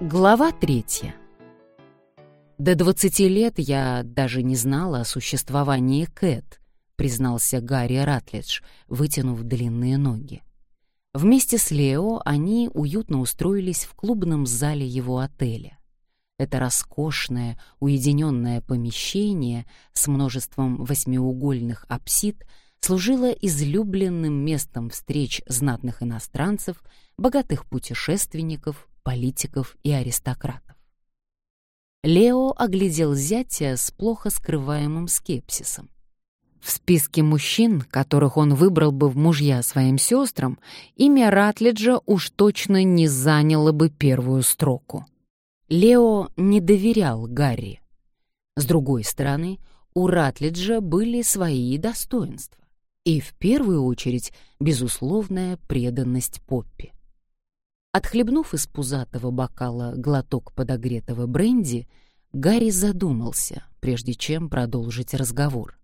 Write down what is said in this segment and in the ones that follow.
Глава третья. До двадцати лет я даже не знала о существовании Кэт, признался Гарри Ратлидж, вытянув длинные ноги. Вместе с Лео они уютно устроились в клубном зале его отеля. Это роскошное, уединенное помещение с множеством восьмиугольных апсид служило излюбленным местом встреч знатных иностранцев, богатых путешественников, политиков и аристократов. Лео оглядел зятя с плохо скрываемым скепсисом. В списке мужчин, которых он выбрал бы в мужья своим сестрам, имя Ратлиджа уж точно не заняло бы первую строку. Лео не доверял Гарри. С другой стороны, у Ратлиджа были свои достоинства. И в первую очередь безусловная преданность Поппи. Отхлебнув из пузатого бокала глоток подогретого бренди, Гарри задумался, прежде чем продолжить разговор.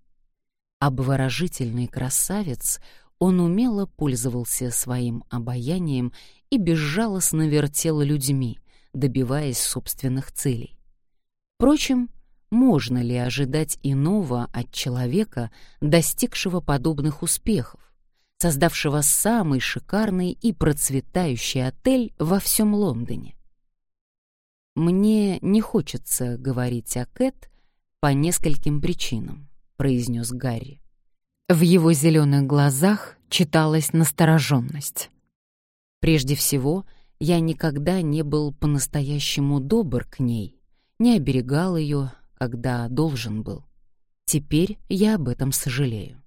Обворожительный красавец, он умело пользовался своим обаянием и безжалостно вертел людьми, добиваясь собственных целей. Впрочем, можно ли ожидать иного от человека, достигшего подобных успехов? Создавшего самый шикарный и процветающий отель во всем Лондоне. «Мне не хочется говорить о Кэт по нескольким причинам», — произнес Гарри. В его зеленых глазах читалась настороженность. «Прежде всего, я никогда не был по-настоящему добр к ней, не оберегал ее, когда должен был. Теперь я об этом сожалею.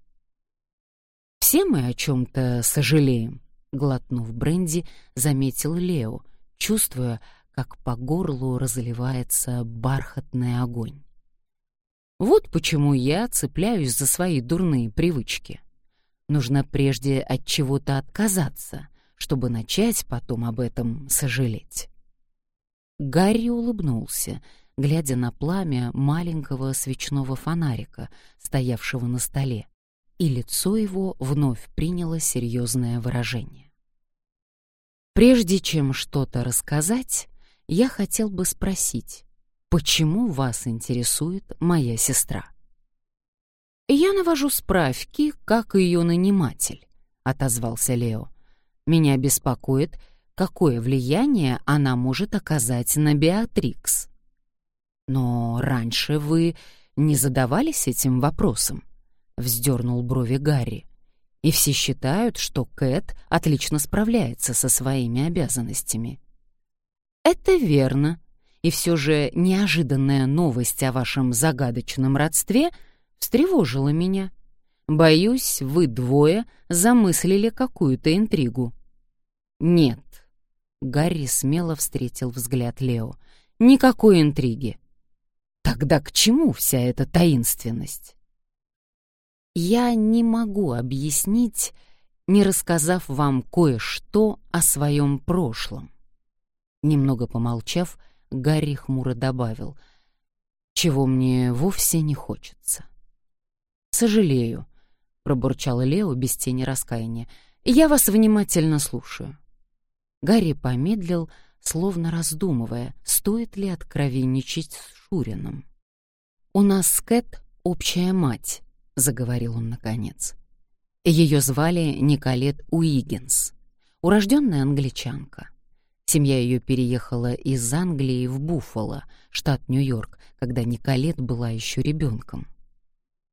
Все мы о чем-то сожалеем, глотнув бренди, заметил Лео, чувствуя, как по горлу разливается бархатный огонь. Вот почему я цепляюсь за свои дурные привычки. Нужно прежде от чего-то отказаться, чтобы начать потом об этом сожалеть. Гарри улыбнулся, глядя на пламя маленького свечного фонарика, стоявшего на столе, и лицо его вновь приняло серьезное выражение. Прежде чем что-то рассказать, я хотел бы спросить, почему вас интересует моя сестра? Я навожу справки, как ее наниматель, отозвался Лео. Меня беспокоит, какое влияние она может оказать на Беатрикс. Но раньше вы не задавались этим вопросом вздернул брови Гарри. И все считают, что Кэт отлично справляется со своими обязанностями. Это верно. И все же неожиданная новость о вашем загадочном родстве встревожила меня. Боюсь, вы двое замыслили какую-то интригу. Нет. Гарри смело встретил взгляд Лео. Никакой интриги. Тогда к чему вся эта таинственность? Я не могу объяснить, не рассказав вам кое-что о своем прошлом. Немного помолчав, Гарри хмуро добавил, чего мне вовсе не хочется. «Сожалею», — пробурчала Лео без тени раскаяния. «Я вас внимательно слушаю». Гарри помедлил, словно раздумывая, стоит ли откровенничать с Шурином. «У нас с Кэт общая мать», заговорил он наконец. Ее звали Николет Уиггинс, урожденная англичанка. Семья ее переехала из Англии в Буффало, штат Нью-Йорк, когда Николет была еще ребенком.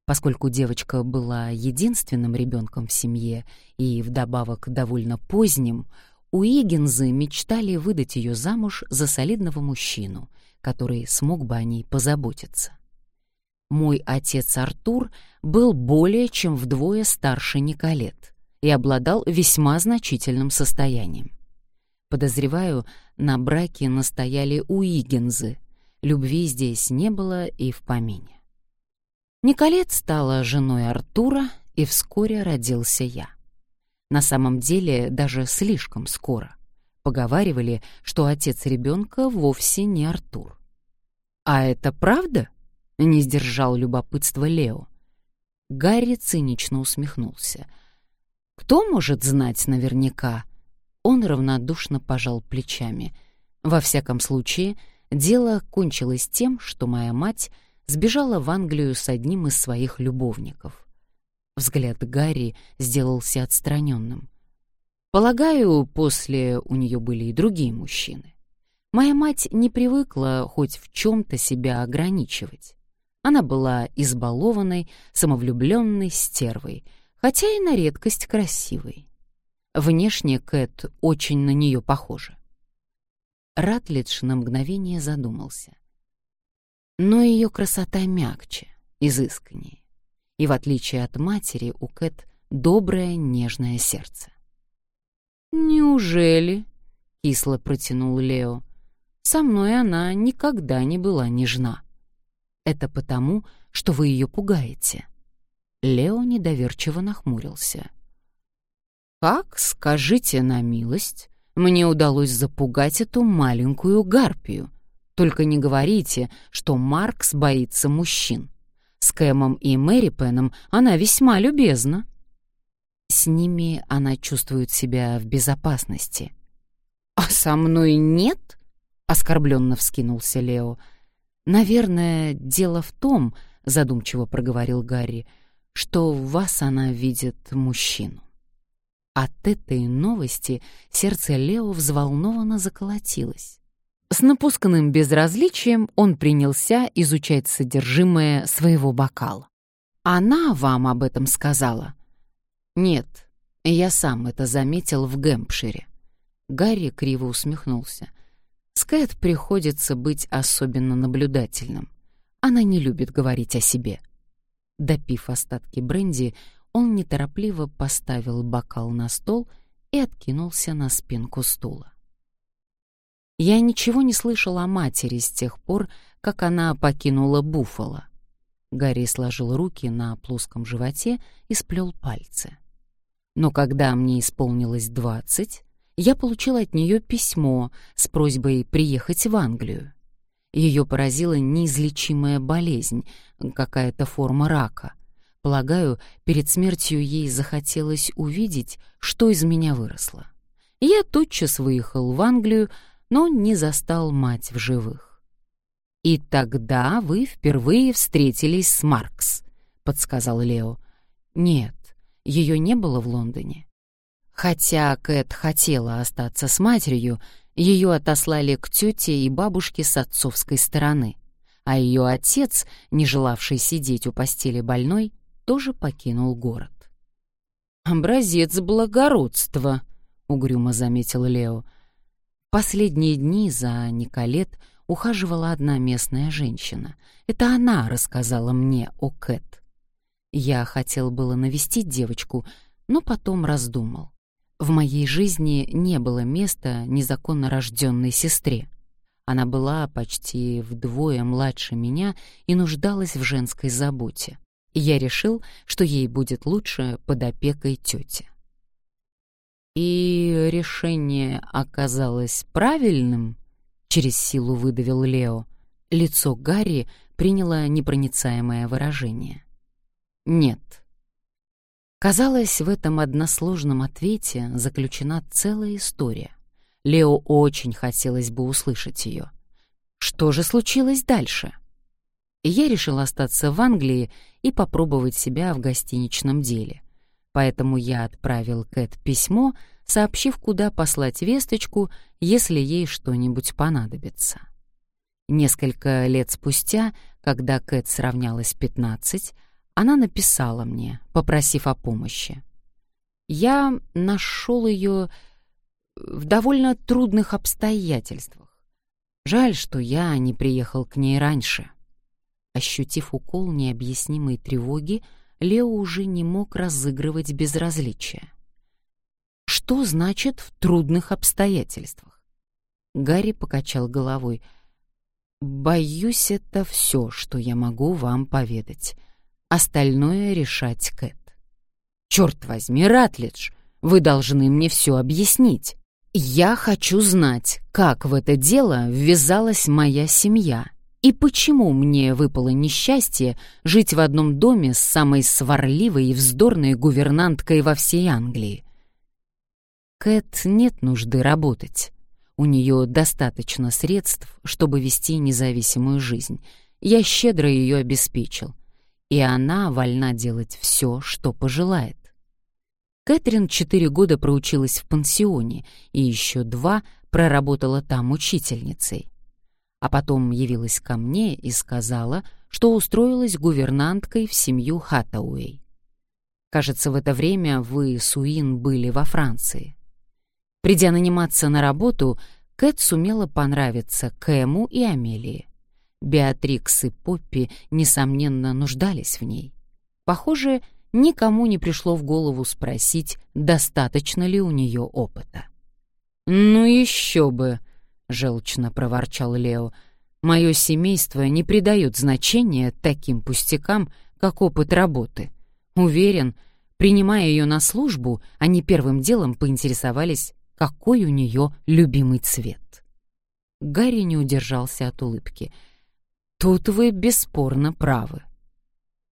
Поскольку девочка была единственным ребенком в семье и вдобавок довольно поздним, Уиггинзы мечтали выдать ее замуж за солидного мужчину, который смог бы о ней позаботиться. Мой отец Артур был более чем вдвое старше Николет и обладал весьма значительным состоянием. Подозреваю, на браке настояли Уигензы. Любви здесь не было и в помине. Николет стала женой Артура, и вскоре родился я. На самом деле, даже слишком скоро. Поговаривали, что отец ребенка вовсе не Артур. А это правда? Не сдержал любопытства Лео. Гарри цинично усмехнулся. «Кто может знать наверняка?» Он равнодушно пожал плечами. Во всяком случае, дело кончилось тем, что моя мать сбежала в Англию с одним из своих любовников. Взгляд Гарри сделался отстраненным. Полагаю, после у нее были и другие мужчины. Моя мать не привыкла хоть в чем-то себя ограничивать. Она была избалованной, самовлюбленной стервой, хотя и на редкость красивой. Внешне Кэт очень на нее похожа. Ратлидж на мгновение задумался. Но ее красота мягче, изысканнее. И в отличие от матери, у Кэт доброе, нежное сердце. «Неужели?» — кисло протянул Лео. «Со мной она никогда не была нежна. Это потому, что вы ее пугаете». Лео недоверчиво нахмурился. «Как, скажите на милость, мне удалось запугать эту маленькую гарпию? Только не говорите, что Маркс боится мужчин. С Кэмом и Мэри Пеном она весьма любезна». С ними она чувствует себя в безопасности. «А со мной нет?» — оскорбленно вскинулся Лео. «Наверное, дело в том, — задумчиво проговорил Гарри, — что в вас она видит мужчину». От этой новости сердце Лео взволнованно заколотилось. С напусканным безразличием он принялся изучать содержимое своего бокала. «Она вам об этом сказала?» «Нет, я сам это заметил в Гэмпшире». Гарри криво усмехнулся. Скэт приходится быть особенно наблюдательным. Она не любит говорить о себе. Допив остатки бренди, он неторопливо поставил бокал на стол и откинулся на спинку стула. Я ничего не слышал о матери с тех пор, как она покинула Буффало. Гарри сложил руки на плоском животе и сплел пальцы. Но когда мне исполнилось двадцать, я получил от нее письмо с просьбой приехать в Англию. Ее поразила неизлечимая болезнь, какая-то форма рака. Полагаю, перед смертью ей захотелось увидеть, что из меня выросло. Я тотчас выехал в Англию, но не застал мать в живых. «И тогда вы впервые встретились с Маркс», — подсказал Лео. «Нет, ее не было в Лондоне. Хотя Кэт хотела остаться с матерью, ее отослали к тете и бабушке с отцовской стороны, а ее отец, не желавший сидеть у постели больной, тоже покинул город. «Образец благородства», — угрюмо заметил Лео. Последние дни за Николет ухаживала одна местная женщина. Это она рассказала мне о Кэт. Я хотел было навестить девочку, но потом раздумал. В моей жизни не было места незаконно рожденной сестре. Она была почти вдвое младше меня и нуждалась в женской заботе. Я решил, что ей будет лучше под опекой тети. И решение оказалось правильным, через силу выдавил Лео. Лицо Гарри приняло непроницаемое выражение. Нет. Казалось, в этом односложном ответе заключена целая история. Лео очень хотелось бы услышать ее. Что же случилось дальше? Я решил остаться в Англии и попробовать себя в гостиничном деле. Поэтому я отправил Кэт письмо, сообщив, куда послать весточку, если ей что-нибудь понадобится. Несколько лет спустя, когда Кэт сравнялась 15, она написала мне, попросив о помощи. Я нашел ее в довольно трудных обстоятельствах. Жаль, что я не приехал к ней раньше. Ощутив укол необъяснимой тревоги, Лео уже не мог разыгрывать безразличие. Что значит «в трудных обстоятельствах»? Гарри покачал головой. «Боюсь, это все, что я могу вам поведать. Остальное решать Кэт. Черт возьми, Ратлидж, вы должны мне все объяснить. Я хочу знать, как в это дело ввязалась моя семья и почему мне выпало несчастье жить в одном доме с самой сварливой и вздорной гувернанткой во всей Англии. Кэт нет нужды работать. У нее достаточно средств, чтобы вести независимую жизнь. Я щедро ее обеспечил. И она вольна делать все, что пожелает. Кэтрин четыре года проучилась в пансионе и еще два проработала там учительницей. А потом явилась ко мне и сказала, что устроилась гувернанткой в семью Хаттауэй. Кажется, в это время вы, Суин, были во Франции. Придя наниматься на работу, Кэт сумела понравиться Кэму и Амелии. Беатрикс и Поппи, несомненно, нуждались в ней. Похоже, никому не пришло в голову спросить, достаточно ли у нее опыта. «Ну еще бы!» — желчно проворчал Лео. «Мое семейство не придает значения таким пустякам, как опыт работы. Уверен, принимая ее на службу, они первым делом поинтересовались, какой у нее любимый цвет. Гарри не удержался от улыбки. «Тут вы бесспорно правы.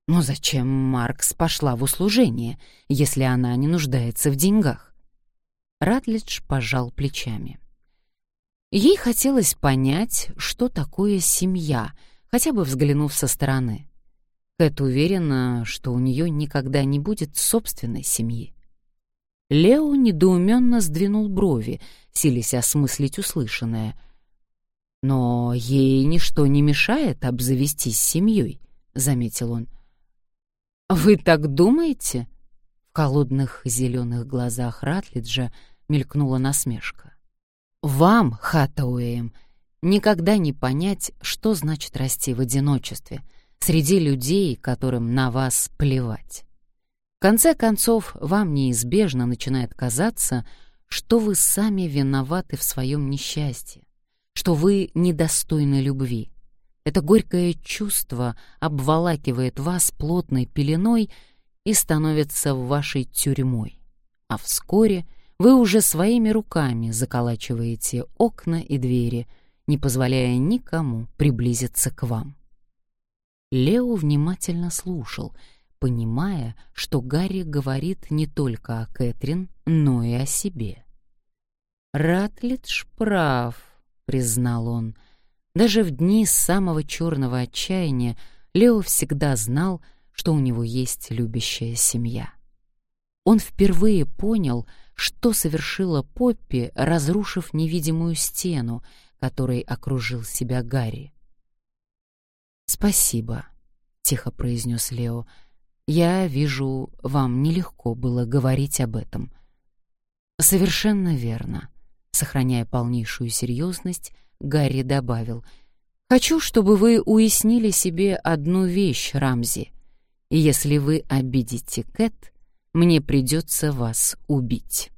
Но зачем Маркс пошла в услужение, если она не нуждается в деньгах?» Ратлидж пожал плечами. Ей хотелось понять, что такое семья, хотя бы взглянув со стороны. Кэт уверена, что у нее никогда не будет собственной семьи. Лео недоуменно сдвинул брови, силясь осмыслить услышанное. «Но ей ничто не мешает обзавестись семьей», — заметил он. «Вы так думаете?» В холодных зеленых глазах Ратлиджа мелькнула насмешка. «Вам, Хаттауэем, никогда не понять, что значит расти в одиночестве — среди людей, которым на вас плевать. В конце концов, вам неизбежно начинает казаться, что вы сами виноваты в своем несчастье, что вы недостойны любви. Это горькое чувство обволакивает вас плотной пеленой и становится вашей тюрьмой. А вскоре вы уже своими руками заколачиваете окна и двери, не позволяя никому приблизиться к вам. Лео внимательно слушал, понимая, что Гарри говорит не только о Кэтрин, но и о себе. «Ратлидж прав», — признал он. Даже в дни самого черного отчаяния Лео всегда знал, что у него есть любящая семья. Он впервые понял, что совершила Поппи, разрушив невидимую стену, которой окружил себя Гарри. «Спасибо», — тихо произнес Лео. «Я вижу, вам нелегко было говорить об этом». «Совершенно верно», — сохраняя полнейшую серьезность, Гарри добавил. «Хочу, чтобы вы уяснили себе одну вещь, Рамзи. Если вы обидите Кэт, мне придется вас убить».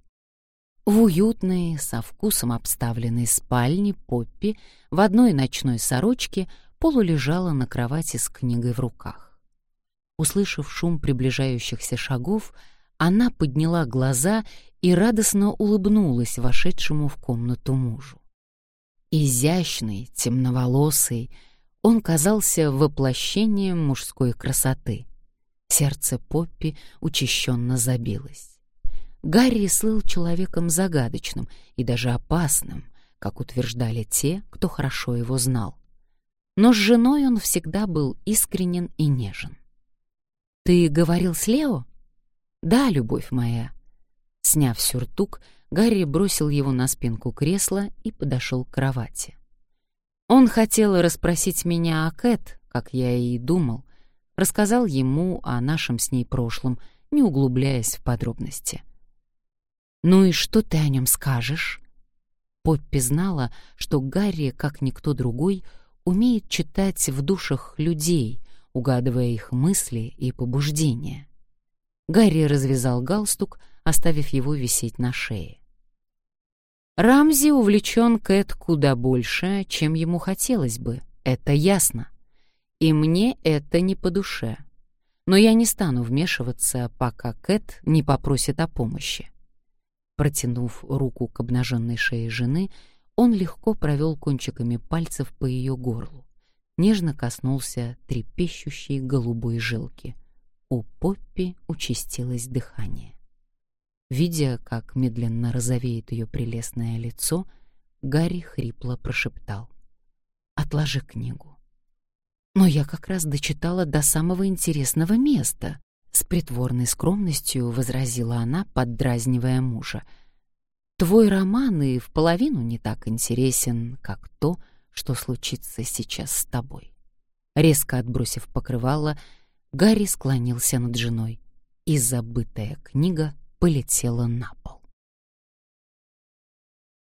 В уютной, со вкусом обставленной спальне Поппи в одной ночной сорочке — полулежала на кровати с книгой в руках. Услышав шум приближающихся шагов, она подняла глаза и радостно улыбнулась вошедшему в комнату мужу. Изящный, темноволосый, он казался воплощением мужской красоты. Сердце Поппи учащенно забилось. Гарри слыл человеком загадочным и даже опасным, как утверждали те, кто хорошо его знал но с женой он всегда был искренен и нежен. «Ты говорил с Лео?» «Да, любовь моя». Сняв сюртук, Гарри бросил его на спинку кресла и подошел к кровати. Он хотел расспросить меня о Кэт, как я и думал, рассказал ему о нашем с ней прошлом, не углубляясь в подробности. «Ну и что ты о нем скажешь?» Поппи знала, что Гарри, как никто другой, умеет читать в душах людей, угадывая их мысли и побуждения. Гарри развязал галстук, оставив его висеть на шее. Рамзи увлечен Кэт куда больше, чем ему хотелось бы, это ясно. И мне это не по душе. Но я не стану вмешиваться, пока Кэт не попросит о помощи. Протянув руку к обнаженной шее жены, он легко провел кончиками пальцев по ее горлу, нежно коснулся трепещущей голубой жилки. У Поппи участилось дыхание. Видя, как медленно розовеет ее прелестное лицо, Гарри хрипло прошептал. «Отложи книгу». «Но я как раз дочитала до самого интересного места», — с притворной скромностью возразила она, поддразнивая мужа. «Твой роман и в половину не так интересен, как то, что случится сейчас с тобой». Резко отбросив покрывало, Гарри склонился над женой, и забытая книга полетела на пол.